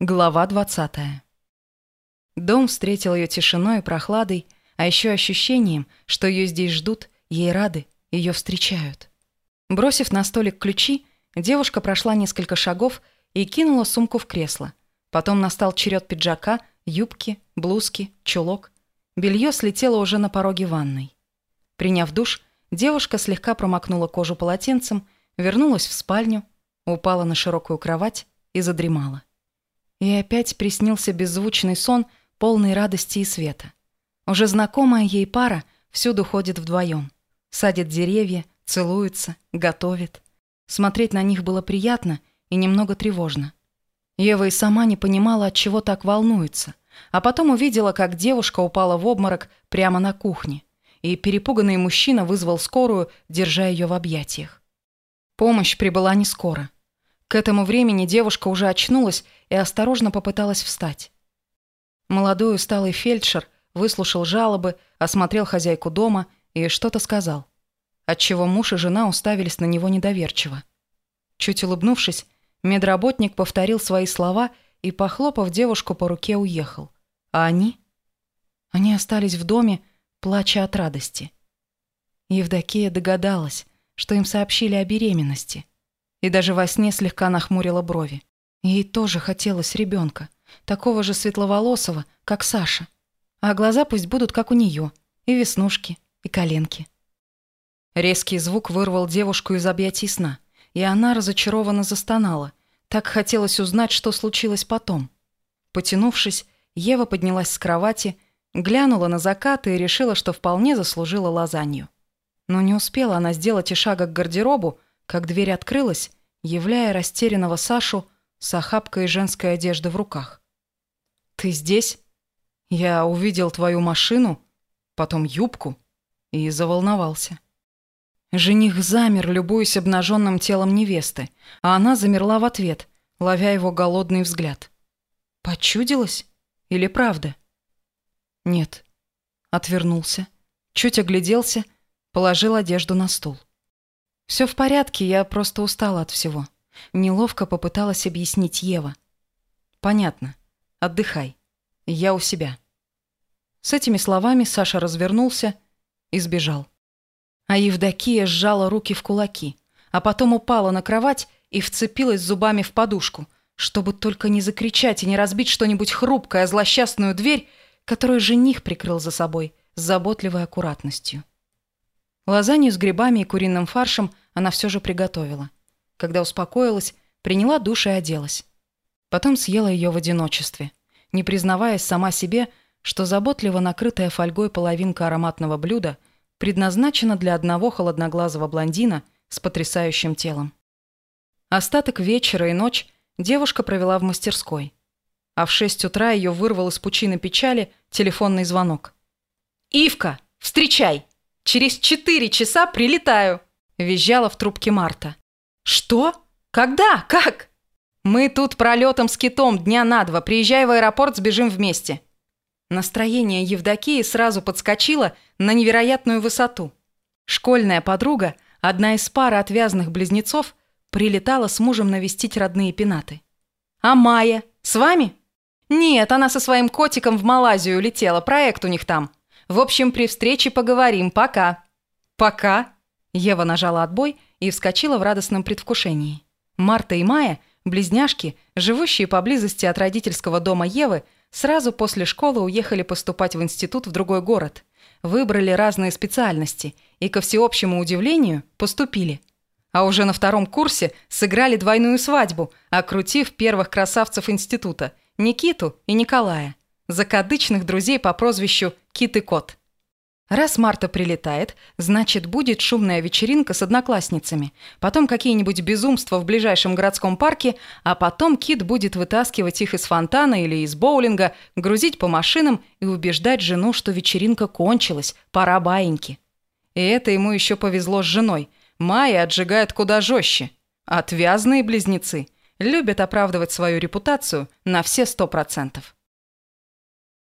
Глава 20. Дом встретил ее тишиной и прохладой, а еще ощущением, что ее здесь ждут, ей рады, ее встречают. Бросив на столик ключи, девушка прошла несколько шагов и кинула сумку в кресло. Потом настал черед пиджака, юбки, блузки, чулок. Белье слетело уже на пороге ванной. Приняв душ, девушка слегка промокнула кожу полотенцем, вернулась в спальню, упала на широкую кровать и задремала. И опять приснился беззвучный сон, полный радости и света. Уже знакомая ей пара всюду ходит вдвоем. Садит деревья, целуется, готовит. Смотреть на них было приятно и немного тревожно. Ева и сама не понимала, от чего так волнуется, а потом увидела, как девушка упала в обморок прямо на кухне, и перепуганный мужчина вызвал скорую, держа ее в объятиях. Помощь прибыла не скоро. К этому времени девушка уже очнулась и осторожно попыталась встать. Молодой усталый фельдшер выслушал жалобы, осмотрел хозяйку дома и что-то сказал, отчего муж и жена уставились на него недоверчиво. Чуть улыбнувшись, медработник повторил свои слова и, похлопав девушку по руке, уехал. А они? Они остались в доме, плача от радости. Евдокия догадалась, что им сообщили о беременности, и даже во сне слегка нахмурила брови. Ей тоже хотелось ребенка, такого же светловолосого, как Саша. А глаза пусть будут как у нее, и веснушки, и коленки. Резкий звук вырвал девушку из объятий сна, и она разочарованно застонала. Так хотелось узнать, что случилось потом. Потянувшись, Ева поднялась с кровати, глянула на закат и решила, что вполне заслужила лазанью. Но не успела она сделать и шага к гардеробу, как дверь открылась, являя растерянного Сашу с охапкой женской одежды в руках. «Ты здесь? Я увидел твою машину, потом юбку и заволновался». Жених замер, любуясь обнаженным телом невесты, а она замерла в ответ, ловя его голодный взгляд. «Почудилась? Или правда?» «Нет». Отвернулся, чуть огляделся, положил одежду на стул. «Все в порядке, я просто устала от всего». Неловко попыталась объяснить Ева. «Понятно. Отдыхай. Я у себя». С этими словами Саша развернулся и сбежал. А Евдокия сжала руки в кулаки, а потом упала на кровать и вцепилась зубами в подушку, чтобы только не закричать и не разбить что-нибудь хрупкое, злосчастную дверь, которую жених прикрыл за собой с заботливой аккуратностью. Лазанью с грибами и куриным фаршем она все же приготовила. Когда успокоилась, приняла душ и оделась. Потом съела ее в одиночестве, не признаваясь сама себе, что заботливо накрытая фольгой половинка ароматного блюда предназначена для одного холодноглазого блондина с потрясающим телом. Остаток вечера и ночь девушка провела в мастерской. А в шесть утра ее вырвал из пучины печали телефонный звонок. «Ивка, встречай! Через четыре часа прилетаю!» Визжала в трубке Марта. «Что? Когда? Как?» «Мы тут пролетом с китом дня на два. Приезжай в аэропорт, сбежим вместе». Настроение Евдокии сразу подскочило на невероятную высоту. Школьная подруга, одна из пары отвязных близнецов, прилетала с мужем навестить родные пенаты. «А Майя? С вами?» «Нет, она со своим котиком в Малайзию улетела, проект у них там. В общем, при встрече поговорим. Пока». «Пока?» Ева нажала отбой и вскочила в радостном предвкушении. Марта и Майя, близняшки, живущие поблизости от родительского дома Евы, сразу после школы уехали поступать в институт в другой город. Выбрали разные специальности и, ко всеобщему удивлению, поступили. А уже на втором курсе сыграли двойную свадьбу, окрутив первых красавцев института – Никиту и Николая, закадычных друзей по прозвищу Кит и Кот. Раз Марта прилетает, значит, будет шумная вечеринка с одноклассницами, потом какие-нибудь безумства в ближайшем городском парке, а потом Кит будет вытаскивать их из фонтана или из боулинга, грузить по машинам и убеждать жену, что вечеринка кончилась, пора баиньки. И это ему еще повезло с женой. Майя отжигает куда жестче. Отвязные близнецы любят оправдывать свою репутацию на все сто процентов.